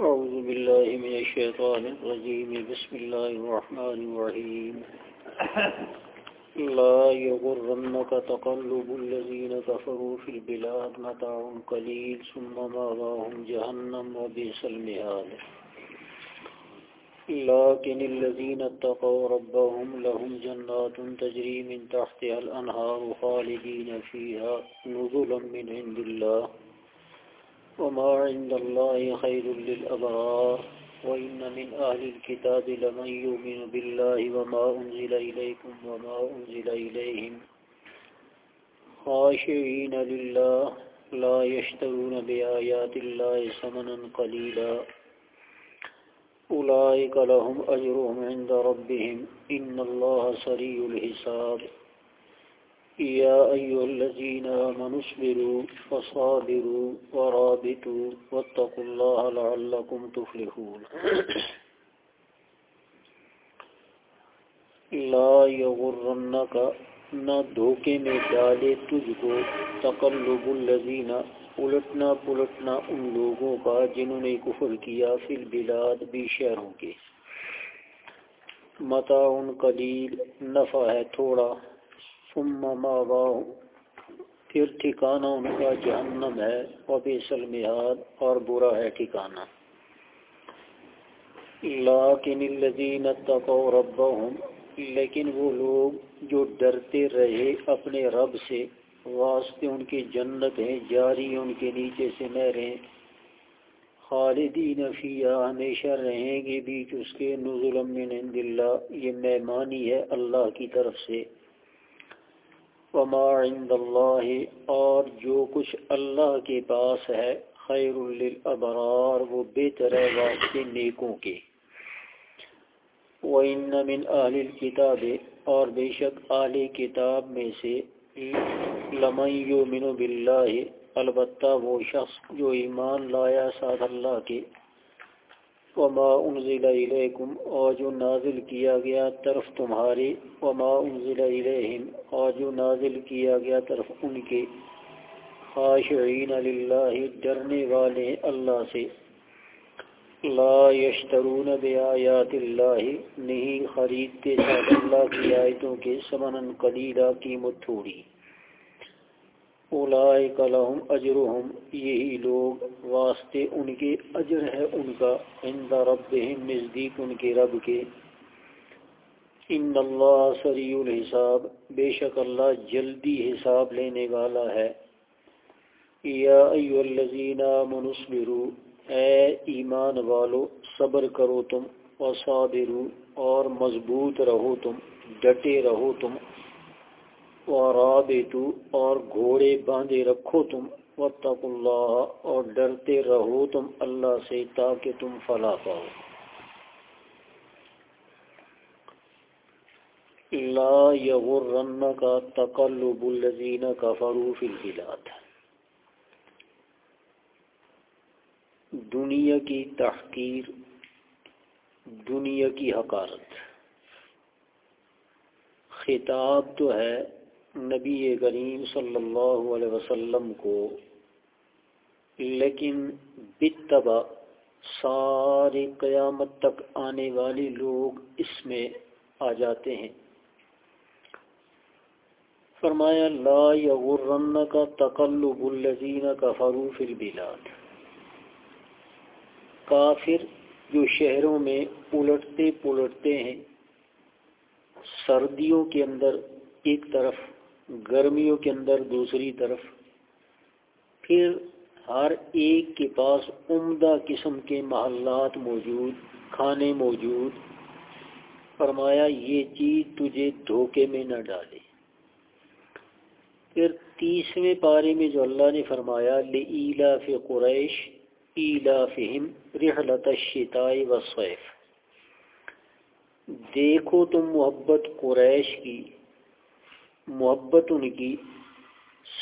أعوذ بالله من الشيطان الرجيم. بسم الله الرحمن الرحيم. لا يغرنك تقلب الذين كفروا في البلاد متاع قليل ثم ماذاهم جهنم وبئس المهاد. لكن الذين اتقوا ربهم لهم جنات تجري من تحتها الأنهار خالدين فيها نزلا من عند الله. وما عند الله خير للأبرار، وإن من أهل الكتاب لمن يؤمن بالله وما أنزل إليكم وما أنزل إليهم. خاشعين لله لا يشترون بآيات الله سمنا قليلا. أولئك لهم أجرهم عند ربهم. إن الله سري الحساب. يا أيها الذين آمنوا اصبروا وصابروا ورابطوا واتقوا الله لعلكم تفلحون. لا يغرنك نہ دھوکے میں ڈالے تجھ کو تقلب الذین الٹنا پلٹنا ان لوگوں کا جنہوں نے کفر کیا فی البلاد بھی شہروں کے۔ متا ان قلیل، نفع ہے تھوڑا۔ ثم ماواہم پھر ٹھکانہ ان کا جہنم ہے وبیس المہاد اور برا ہے ٹھکانہ۔ لیکن الذین اتقوا ربهم، لیکن وہ لوگ جو ڈرتے رہے اپنے رب سے، واسطے ان کی جنت ہیں، جاری ان کے نیچے سے نہریں خالدین فیہا ہمیشہ رہیں گے بیچ اس کے نزل من عند اللہ، یہ مہمانی ہے اللہ کی طرف سے۔ وما عند اللہ، اور جو کچھ اللہ کے پاس ہے، خیر للابرار، وہ بہتر ہے واسطے نیکوں کے۔ وَإِنَّ مِنْ أَهْلِ الْكِتَابِ، اور بے شک اہل کتاب میں سے لَمَنْ يُؤْمِنُ بِاللَّهِ، البتہ وہ شخص جو ایمان لایا ساتھ اللہ کے وما انزل الیکم اور جو نازل کیا گیا طرف تمہارے وما انزل الیہم اور جو نازل کیا گیا طرف ان کے۔ خاشعین للہ ڈرنے والے اللہ سے۔ لا یشترون بیایات اللہ نہیں خریدتے ساتھ اللہ کی آیتوں کے سمنن قلیلہ، قیمت تھوڑی۔ اولائک لہم اجرہم، یہی لوگ واسطے ان کے اجر ہے ان کا، عند ربہم، نزدیک ان کے رب کے۔ ان اللہ سریع الحساب، بے شک اللہ جلدی حساب لینے والا ہے۔ یا ایو الذین آمنوا اصبروا، اے ایمان والو، صبر کرو تم وصابروا اور مضبوط رہو تم، ڈٹے رہو تم۔ ورابطو اور گھوڑے باندھے رکھو تم، واتقوا اللہ اور ڈرتے رہو تم اللہ سے تاکہ تم فلا پاؤ۔ لا یغرنک تقلب الذین کفروا فی البلاد۔ دنیا کی تحقیر، دنیا کی حقارت۔ خطاب تو ہے نبی کریم صلی اللہ علیہ وسلم کو، لیکن بتبا سارے قیامت تک آنے والے لوگ اس میں آ جاتے ہیں۔ فرمایا، لا یغرن کا تقلب الذین کفروا فی البلاد۔ کافر جو شہروں میں الٹتے پلٹتے ہیں، سردیوں کے اندر ایک طرف گرمیوں کے اندر دوسری طرف، پھر ہر ایک کے پاس عمدہ قسم کے محلات موجود، کھانے موجود۔ فرمایا، یہ چیز تجھے دھوکے میں نہ ڈالے۔ پھر تیسویں پارے میں جو اللہ نے فرمایا لیلا فی قریش ایلا فہم رحلت الشتاء والصیف دیکھو تم محبت قریش کی۔ محبت ان کی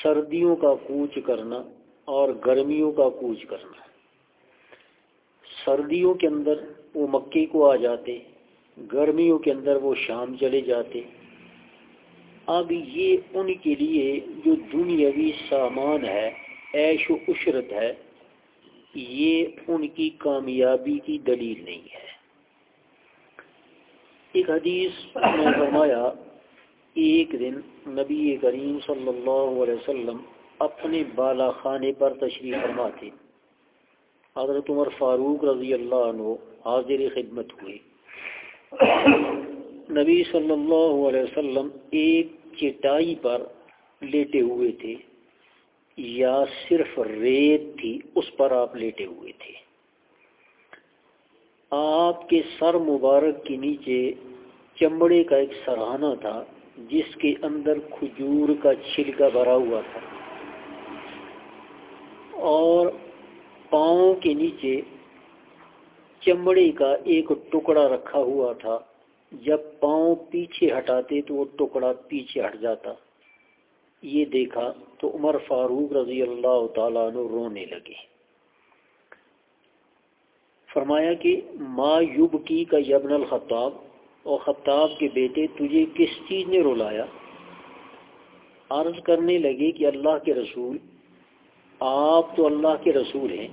سردیوں کا کوچ کرنا اور گرمیوں کا کوچ کرنا۔ سردیوں کے اندر وہ مکے کو آ جاتے، گرمیوں کے اندر وہ شام چلے جاتے۔ اب یہ ان کے لیے جو دنیاوی سامان ہے، عیش و عشرت ہے، یہ ان کی کامیابی کی دلیل نہیں ہے۔ ایک حدیث نے فرمایا ایک دن نبی کریم صلی اللہ علیہ وسلم اپنے بالا خانے پر تشریف فرما تھے حضرت عمر فاروق رضی اللہ عنہ حاضر خدمت ہوئے۔ نبی صلی اللہ علیہ وسلم ایک چٹائی پر لیٹے ہوئے تھے۔ یا صرف ریت تھی، اس پر آپ لیٹے ہوئے تھے۔ آپ کے سر مبارک کے نیچے چمڑے کا ایک سرہانہ تھا۔ جس کے اندر کھجور کا چھلکا بھرا ہوا تھا۔ اور پاؤں کے نیچے چمڑے کا ایک ٹکڑا رکھا ہوا تھا۔ جب پاؤں پیچھے ہٹاتے تو وہ ٹکڑا پیچھے ہٹ جاتا۔ یہ دیکھا تو عمر فاروق رضی اللہ تعالیٰ عنہ رونے لگے۔ فرمایا کہ ما یوب کی کا یبن الخطاب اور خطاب کے بیٹے تجھے کس چیز نے رولایا عرض کرنے لگے کہ اللہ کے رسول، آپ تو اللہ کے رسول ہیں۔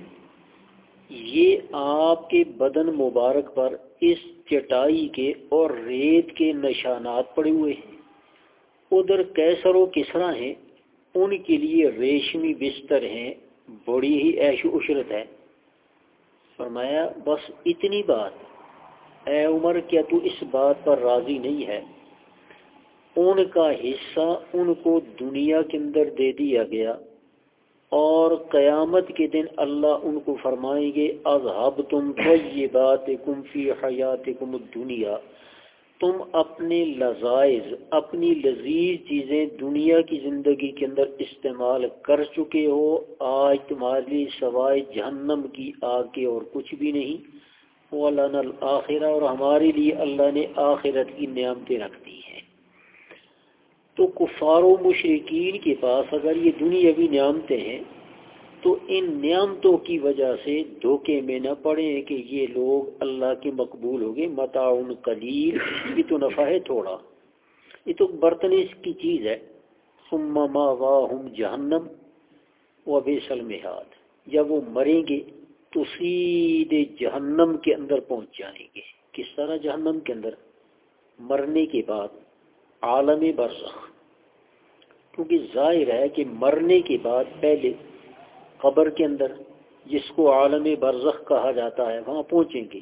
یہ آپ کے بدن مبارک پر اس چٹائی کے اور ریت کے نشانات پڑے ہوئے ہیں۔ ادھر کیسر و کسرا ہیں، ان کے لیے ریشمی بستر ہیں، بڑی ہی عیش و عشرت ہے۔ فرمایا، بس اتنی بات۔ اے عمر، کیا تو اس بات پر راضی نہیں ہے؟ ان کا حصہ ان کو دنیا کے اندر دے دیا گیا اور قیامت کے دن اللہ ان کو فرمائیں گے اذہب تم یہ بات کم فی حیات کم دنیا تم اپنے لذائز اپنی لذیذ چیزیں دنیا کی زندگی کے اندر استعمال کر چکے ہو۔ آج تمہاری سوائے جہنم کی آگ کے اور کچھ بھی نہیں۔ وہ اور ہمارے لیے اللہ نے آخرت کی نعمتیں رکھ دی ہیں۔ تو کفار و مشرقین کے پاس اگر یہ دنیاوی نعمتیں ہیں، تو ان نعمتوں کی وجہ سے دھوکے میں نہ پڑیں کہ یہ لوگ اللہ کے مقبول ہو گئے متعاون قلیل، یہ تو نفع ہے تھوڑا۔ یہ تو برتن اس کی چیز ہے۔ ما جہنم و بے سلمحاد جب وہ مریں گے تو سیدھے جہنم کے اندر پہنچ جائیں گے۔ کس طرح جہنم کے اندر؟ مرنے کے بعد، عالم برزخ۔ کیونکہ ظاہر ہے کہ مرنے کے بعد پہلے قبر کے اندر جس کو عالم برزخ کہا جاتا ہے، وہاں پہنچیں گے۔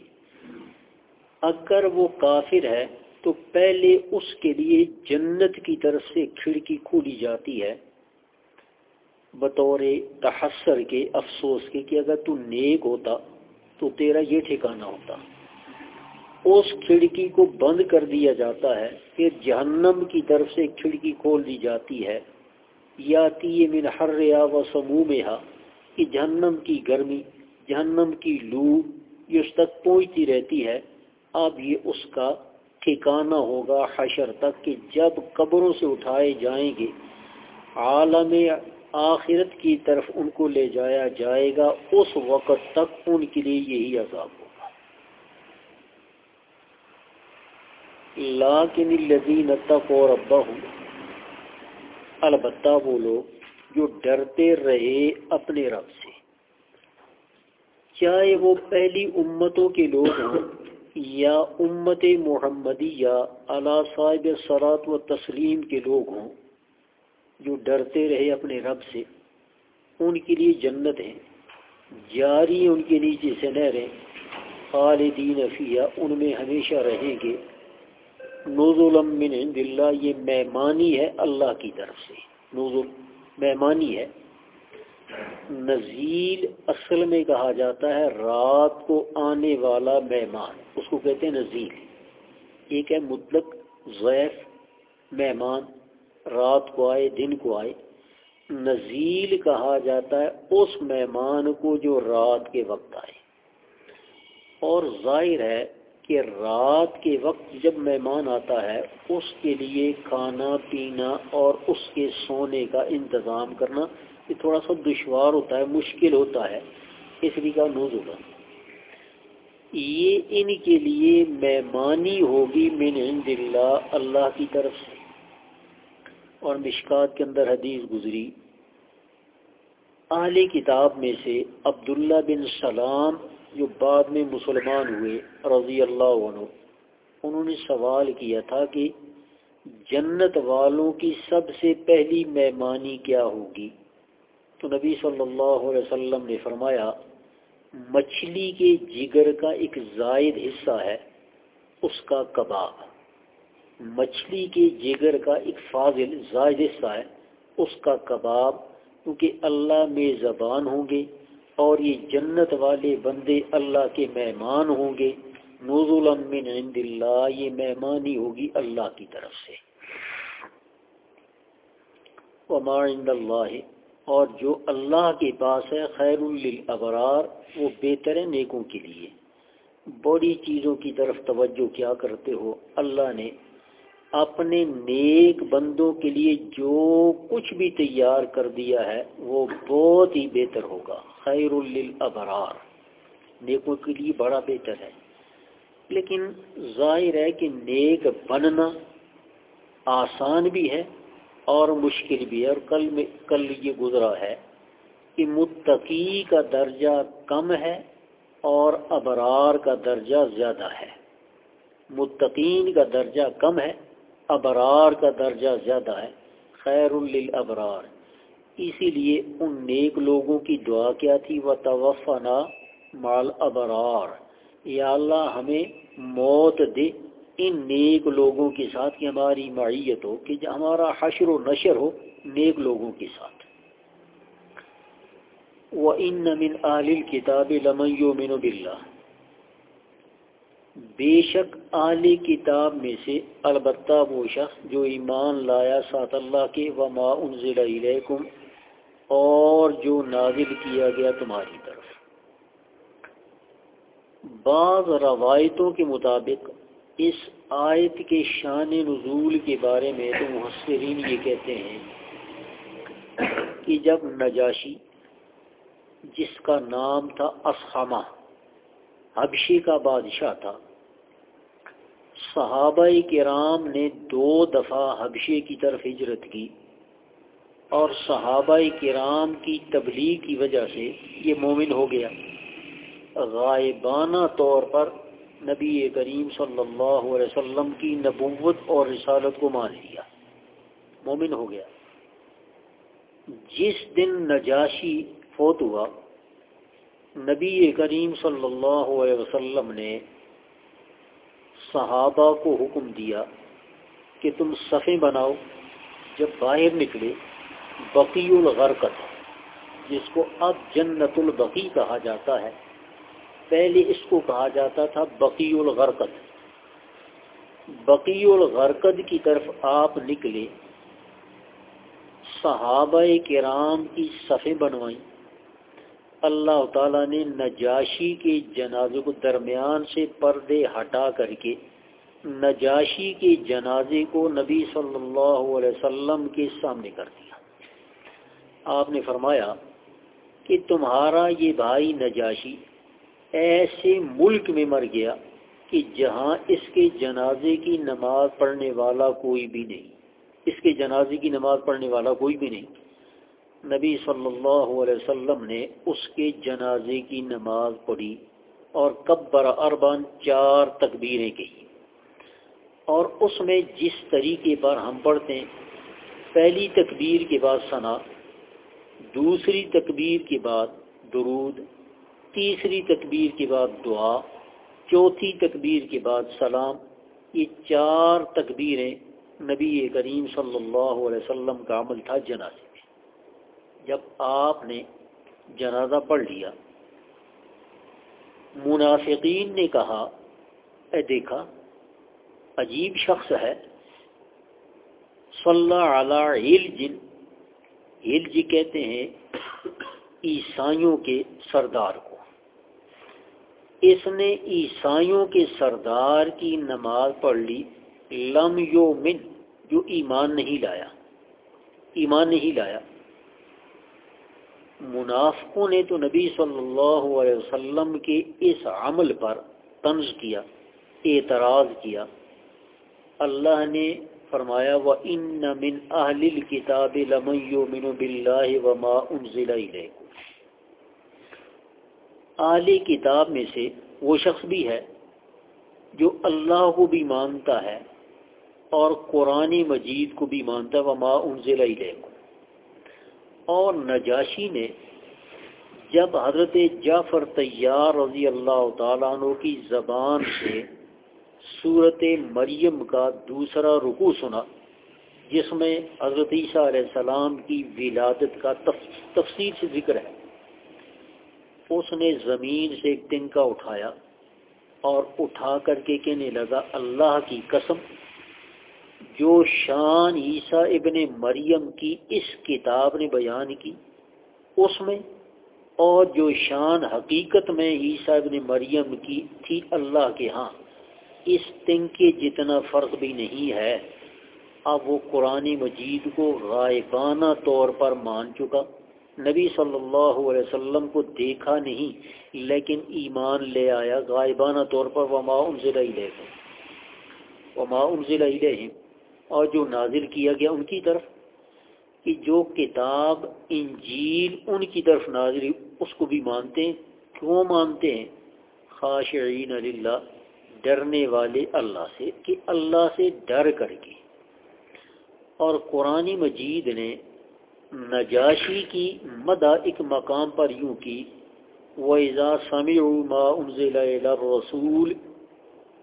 اگر وہ کافر ہے، تو پہلے اس کے لیے جنت کی طرف سے کھڑکی کھولی جاتی ہے۔ بطور تحسر کے افسوس کے کہ اگر تو نیک ہوتا تو تیرا یہ ٹھکانہ ہوتا۔ اس کھڑکی کو بند کر دیا جاتا ہے پھر جہنم کی طرف سے کھڑکی کھول دی جاتی ہے۔ یا تی من ہر و سمو میں کہ جہنم کی گرمی، جہنم کی لو یہ اس تک پہنچتی رہتی ہے۔ اب یہ اس کا ٹھکانہ ہوگا حشر تک کہ جب قبروں سے اٹھائے جائیں گے، عالم آخرت کی طرف ان کو لے جایا جائے گا، اس وقت تک ان کے لیے یہی عذاب ہوگا۔ لاکن الذین اتقوا ربهم، البتہ وہ لوگ جو ڈرتے رہے اپنے رب سے۔ چاہے وہ پہلی امتوں کے لوگ ہوں یا امت محمدی یا اللہ صاحب سرات و تسلیم کے لوگ ہوں جو ڈرتے رہے اپنے رب سے، ان کے لیے جنت ہیں جاری ان کے نیچے سے نہریں خالدین افیہ ان میں ہمیشہ رہیں گے۔ نوز من عند اللہ، یہ مہمانی ہے اللہ کی طرف سے۔ نوزل مہمانی ہے۔ نزیل اصل میں کہا جاتا ہے رات کو آنے والا مہمان۔ اس کو کہتے ہیں نزیل۔ ایک ہے مطلق ضیف مہمان۔ رات کو آئے، دن کو آئے، نزیل کہا جاتا ہے اس مہمان کو جو رات کے وقت آئے۔ اور ظاہر ہے کہ رات کے وقت جب مہمان آتا ہے، اس کے لیے کھانا، پینا اور اس کے سونے کا انتظام کرنا یہ تھوڑا سا دشوار ہوتا ہے، مشکل ہوتا ہے۔ اس لیے کا نوز ہوگا یہ ان کے لیے مہمانی ہوگی من عند اللہ اللہ کی طرف سے۔ اور مشکات کے اندر حدیث گزری۔ اہل کتاب میں سے عبداللہ بن سلام جو بعد میں مسلمان ہوئے رضی اللہ عنہ، انہوں نے سوال کیا تھا کہ جنت والوں کی سب سے پہلی مہمانی کیا ہوگی؟ تو نبی صلی اللہ علیہ وسلم نے فرمایا، مچھلی کے جگر کا ایک زائد حصہ ہے، اس کا کباب۔ مچھلی کے جگر کا ایک فاضل زائد حصہ ہے۔ اس کا کباب کیونکہ اللہ میں زبان ہوں گے اور یہ جنت والے بندے اللہ کے مہمان ہوں گے۔ نوزول من عند اللہ، یہ مہمانی ہوگی اللہ کی طرف سے۔ وما عند اللہ، اور جو اللہ کے پاس ہے، خیر للابرار، وہ بہتر ہے نیکوں کے لیے۔ بڑی چیزوں کی طرف توجہ کیا کرتے ہو، اللہ نے اپنے نیک بندوں کے لیے جو کچھ بھی تیار کر دیا ہے، وہ بہت ہی بہتر ہوگا۔ خیر للابرار۔ نیکوں کے لیے بڑا بہتر ہے۔ لیکن ظاہر ہے کہ نیک بننا آسان بھی ہے اور مشکل بھی ہے۔ اور کل میں کل یہ گزرا ہے کہ متقی کا درجہ کم ہے اور ابرار کا درجہ زیادہ ہے۔ متقین کا درجہ کم ہے ابرار کا درجہ زیادہ ہے، خیر للابرار۔ اسی لیے ان نیک لوگوں کی دعا کیا تھی وہ توفنا مال ابرار یا اللہ، ہمیں موت دے ان نیک لوگوں کے ساتھ، کہ ہماری معیت ہو، کہ ہمارا حشر و نشر ہو نیک لوگوں کے ساتھ۔ وہ ان من عالل کتاب لمن بلّہ بے شک اعلی کتاب میں سے البتہ وہ شخص جو ایمان لایا سات اللہ کے وما انزل علیکم اور جو نازل کیا گیا تمہاری طرف۔ بعض روایتوں کے مطابق اس آیت کے شان نزول کے بارے میں تو محسرین یہ کہتے ہیں کہ جب نجاشی، جس کا نام تھا اسحامہ حبشی کا بادشاہ تھا۔ صحابہ کرام نے دو دفعہ حبشے کی طرف ہجرت کی اور صحابہ کرام کی تبلیغ کی وجہ سے یہ مومن ہو گیا۔ غائبانہ طور پر نبی کریم صلی اللہ علیہ وسلم کی نبوت اور رسالت کو مان لیا۔ مومن ہو گیا۔ جس دن نجاشی فوت ہوا نبی کریم صلی اللہ علیہ وسلم نے صحابہ کو حکم دیا کہ تم صفیں بناؤ، جب باہر نکلے، بقی الغرکت جس کو اب جنت البقی کہا جاتا ہے۔ پہلے اس کو کہا جاتا تھا بقی الغرکت بقی الغرکت کی طرف آپ نکلے، صحابہ کرام کی صفیں بنوائیں۔ اللہ تعالیٰ نے نجاشی کے جنازے کو درمیان سے پردے ہٹا کر کے نجاشی کے جنازے کو نبی صلی اللہ علیہ وسلم کے سامنے کر دیا۔ آپ نے فرمایا کہ تمہارا یہ بھائی نجاشی ایسے ملک میں مر گیا کہ جہاں اس کے جنازے کی نماز پڑھنے والا کوئی بھی نہیں۔ اس کے جنازے کی نماز پڑھنے والا کوئی بھی نہیں۔ نبی صلی اللہ علیہ وسلم نے اس کے جنازے کی نماز پڑھی اور کبر اربان چار تکبیریں کی۔ اور اس میں جس طریقے پر ہم پڑھتے ہیں، پہلی تکبیر کے بعد ثنا، دوسری تکبیر کے بعد درود، تیسری تکبیر کے بعد دعا، چوتھی تکبیر کے بعد سلام، یہ چار تکبیریں نبی کریم صلی اللہ علیہ وسلم کا عمل تھا جنازے۔ جب آپ نے جنازہ پڑھ لیا۔ منافقین نے کہا، اے دیکھا، عجیب شخص ہے۔ صلی اللہ جن ہل جی کہتے ہیں عیسائیوں کے سردار کو۔ اس نے عیسائیوں کے سردار کی نماز پڑھ لی۔ لم یو من جو ایمان نہیں لایا۔ ایمان نہیں لایا۔ منافقوں نے تو نبی صلی اللہ علیہ وسلم کے اس عمل پر طنز کیا، اعتراض کیا۔ اللہ نے فرمایا و ان من اہل کتاب لمن بلّہ وما انزل الیکم اعلی کتاب میں سے وہ شخص بھی ہے جو اللہ کو بھی مانتا ہے اور قرآن مجید کو بھی مانتا ہے وہ ماں انزل اور نجاشی نے جب حضرت جعفر طیار رضی اللہ تعالیٰ عنہ کی زبان سے صورت مریم کا دوسرا رکو سنا، جس میں حضرت عیسیٰ علیہ السلام کی ولادت کا تفصیل سے ذکر ہے۔ اس نے زمین سے ایک تنکا اٹھایا اور اٹھا کر کے کہنے لگا، اللہ کی قسم جو شان عیسیٰ ابن مریم کی اس کتاب نے بیان کی، اس میں اور جو شان حقیقت میں عیسیٰ ابن مریم کی تھی اللہ کے ہاں اس تنکے جتنا فرق بھی نہیں ہے۔ اب وہ قرآن مجید کو غائبانہ طور پر مان چکا۔ نبی صلی اللہ علیہ وسلم کو دیکھا نہیں، لیکن ایمان لے آیا، غائبانہ طور پر۔ وما انزل الیہم وما انزل الیہم اور جو نازل کیا گیا ان کی طرف، کہ جو کتاب، انجیل ان کی طرف نازل اس کو بھی مانتے ہیں۔ کیوں مانتے ہیں؟ خاشعین للہ، ڈرنے والے اللہ سے، کہ اللہ سے ڈر کر کے۔ اور قرآن مجید نے نجاشی کی مدہ ایک مقام پر یوں کی، وَإِذَا سَمِعُوا مَا أُنزِلَ إِلَى الرَّسُولِ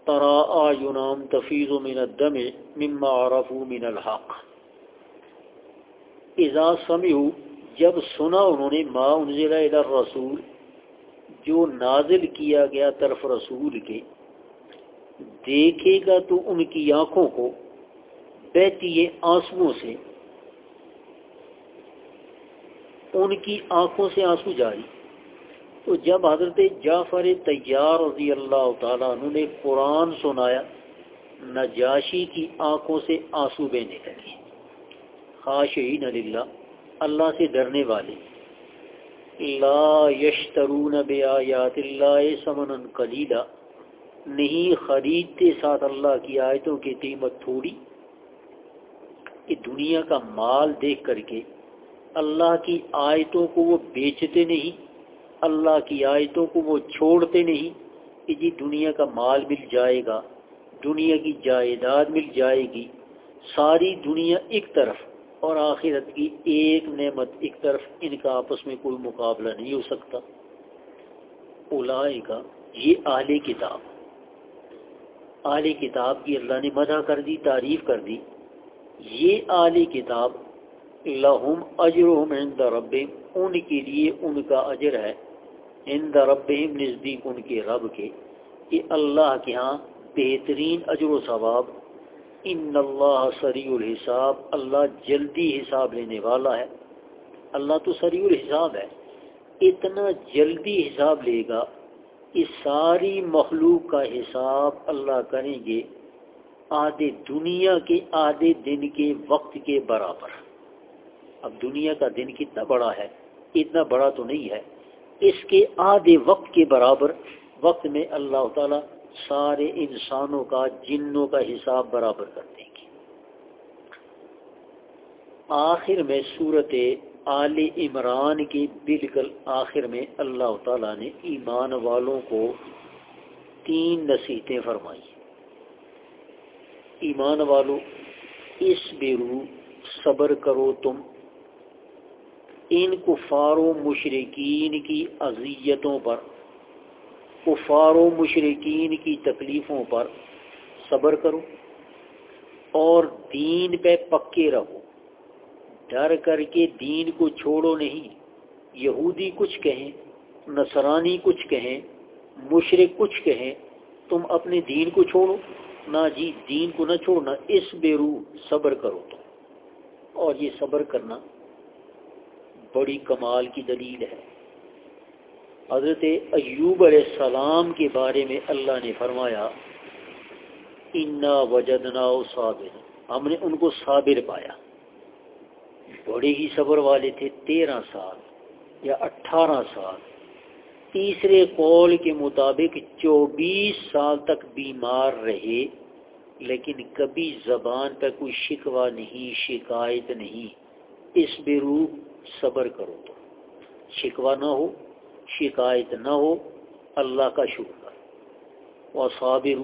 تَرَا آيُنَامْ تَفِيضُ مِنَ الدَّمِ مِمَّا عَرَفُوا مِنَ الْحَقِّ. اذا سمعوا، جب سنا انہوں نے ما انزل الى الرسول، جو نازل کیا گیا طرف رسول کے، دیکھے گا تو ان کی آنکھوں کو بہتی ہے آنسوؤں سے۔ ان کی آنکھوں سے آنسو جاری۔ تو جب حضرت جعفر تیار رضی اللہ تعالیٰ عنہ نے قرآن سنایا، نجاشی کی آنکھوں سے آنسو بہنے لگے۔ خاشعین اللہ اللہ سے ڈرنے والے۔ لا یشترون بیایات اللہ سمن قلیلا۔ نہیں خریدتے ساتھ اللہ کی آیتوں کی قیمت تھوڑی۔ کہ دنیا کا مال دیکھ کر کے اللہ کی آیتوں کو وہ بیچتے نہیں۔ اللہ کی آیتوں کو وہ چھوڑتے نہیں کہ جی دنیا کا مال مل جائے گا، دنیا کی جائیداد مل جائے گی۔ ساری دنیا ایک طرف اور آخرت کی ایک نعمت ایک طرف، ان کا آپس میں کوئی مقابلہ نہیں ہو سکتا۔ کا یہ اعلی کتاب۔ اعلی کتاب کی اللہ نے مدح کر دی، تعریف کر دی۔ یہ اعلی کتاب لہم اجرہم عند ربہم، ان کے لیے ان کا اجر ہے۔ عند ربہم نزدیک ان کے رب کے کہ اللہ کے ہاں بہترین اجر و ثواب، ان اللہ سریع الحساب، اللہ جلدی حساب لینے والا ہے۔ اللہ تو سریع الحساب ہے، اتنا جلدی حساب لے گا کہ ساری مخلوق کا حساب اللہ کریں گے آدھے دنیا کے آدھے دن کے وقت کے برابر۔ اب دنیا کا دن کتنا بڑا ہے، اتنا بڑا تو نہیں ہے۔ اس کے آدھے وقت کے برابر وقت میں اللہ تعالی سارے انسانوں کا، جنوں کا حساب برابر کر دیں گے۔ آخر میں صورت آل عمران کی بالکل آخر میں اللہ تعالیٰ نے ایمان والوں کو تین نصیحتیں فرمائی۔ ایمان والوں اس بیرو صبر کرو تم ان کفار و مشرقین کی اذیتوں پر، کفار و مشرقین کی تکلیفوں پر صبر کرو اور دین پہ پکے رہو۔ ڈر کر کے دین کو چھوڑو نہیں۔ یہودی کچھ کہیں، نصرانی کچھ کہیں مشرق کچھ کہیں، تم اپنے دین کو چھوڑو۔ نہ جی دین کو نہ چھوڑنا، اس بے روح صبر کرو تم۔ اور یہ صبر کرنا بڑی کمال کی دلیل ہے۔ حضرت ایوب علیہ السلام کے بارے میں اللہ نے فرمایا، انا وجدنا صابر ہم نے ان کو صابر پایا۔ بڑے ہی صبر والے تھے، تیرہ سال یا اٹھارہ سال۔ تیسرے قول کے مطابق چوبیس سال تک بیمار رہے، لیکن کبھی زبان پہ کوئی شکوہ نہیں، شکایت نہیں۔ اس بے روح صبر کرو۔ تو شکوہ نہ ہو، شکایت نہ ہو، اللہ کا شکر۔ وہ صابر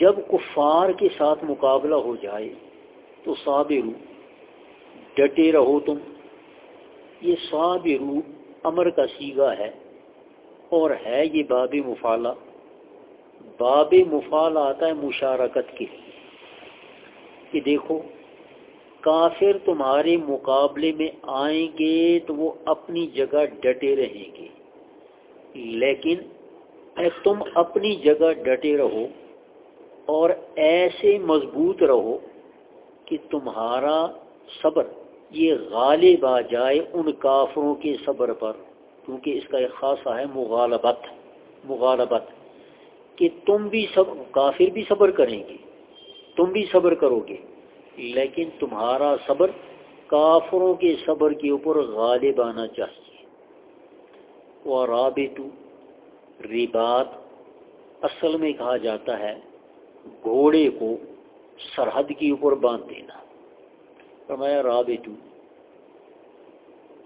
جب کفار کے ساتھ مقابلہ ہو جائے تو صابر ڈٹے رہو تم۔ یہ صابر امر کا سیگا ہے اور ہے یہ باب مفالہ باب مفال آتا ہے مشارکت کے کہ دیکھو۔ کافر تمہارے مقابلے میں آئیں گے تو وہ اپنی جگہ ڈٹے رہیں گے۔ لیکن تم اپنی جگہ ڈٹے رہو اور ایسے مضبوط رہو کہ تمہارا صبر یہ غالب آ جائے ان کافروں کے صبر پر، کیونکہ اس کا ایک خاصہ ہے مغالبت مغالبت، کہ تم بھی سب، کافر بھی صبر کریں گے، تم بھی صبر کرو گے۔ لیکن تمہارا صبر کافروں کے صبر کے اوپر غالب آنا چاہیے۔ وہ رابط ربات اصل میں کہا جاتا ہے گھوڑے کو سرحد کے اوپر باندھ دینا۔ فرمایا رابطو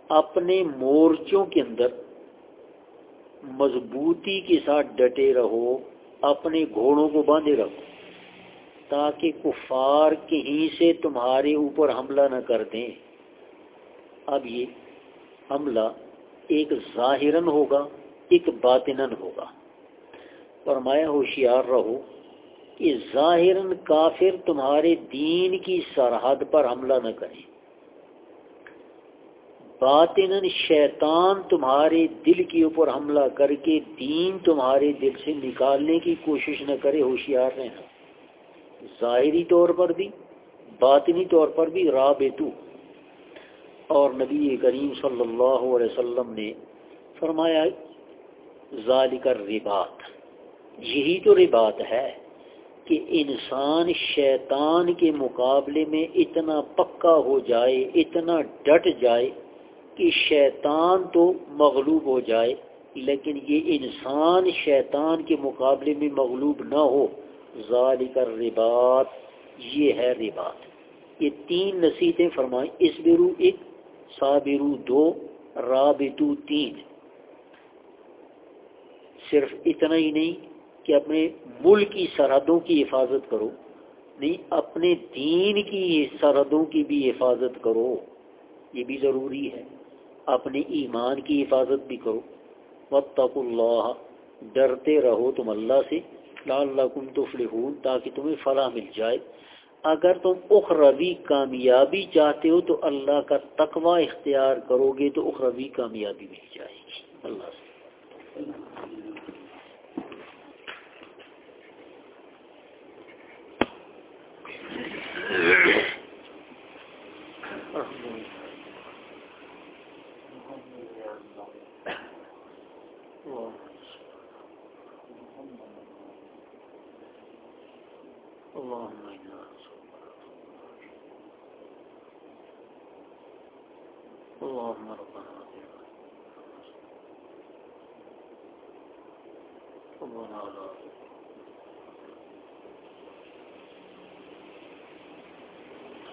اپنے مورچوں کے اندر مضبوطی کے ساتھ ڈٹے رہو، اپنے گھوڑوں کو باندھے رکھو۔ تاکہ کفار کہیں سے تمہارے اوپر حملہ نہ کر دیں۔ اب یہ حملہ ایک ظاہراً ہوگا، ایک باطنن ہوگا۔ فرمایا، ہوشیار رہو کہ ظاہراً کافر تمہارے دین کی سرحد پر حملہ نہ کریں۔ باطن شیطان تمہارے دل کے اوپر حملہ کر کے دین تمہارے دل سے نکالنے کی کوشش نہ کرے، ہوشیار رہنا۔ ظاہری طور پر بھی، باطنی طور پر بھی رابطو اور نبی کریم صلی اللہ علیہ وسلم نے فرمایا، ذالک الربات یہی تو ربات ہے کہ انسان شیطان کے مقابلے میں اتنا پکا ہو جائے، اتنا ڈٹ جائے کہ شیطان تو مغلوب ہو جائے، لیکن یہ انسان شیطان کے مقابلے میں مغلوب نہ ہو۔ ذالک الربات یہ ہے ربات یہ تین نصیحتیں فرمائیں اس برو ایک، صابرو دو، رابطو تین۔ صرف اتنا ہی نہیں کہ اپنے ملک کی سرحدوں کی حفاظت کرو، نہیں، اپنے دین کی سرحدوں کی بھی حفاظت کرو۔ یہ بھی ضروری ہے۔ اپنے ایمان کی حفاظت بھی کرو۔ وطق اللہ ڈرتے رہو تم اللہ سے۔ لال تفلحون تاکہ تمہیں فلاح مل جائے۔ اگر تم اخروی کامیابی چاہتے ہو تو اللہ کا تقوی اختیار کرو گے تو اخروی کامیابی مل جائے گی۔ اللہ سے۔ اللهم ربنا ربنا لا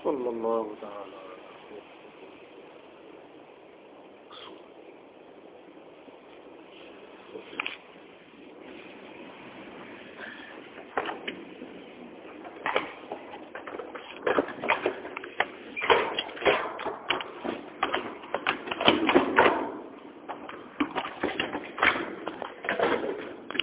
صلى الله تعالى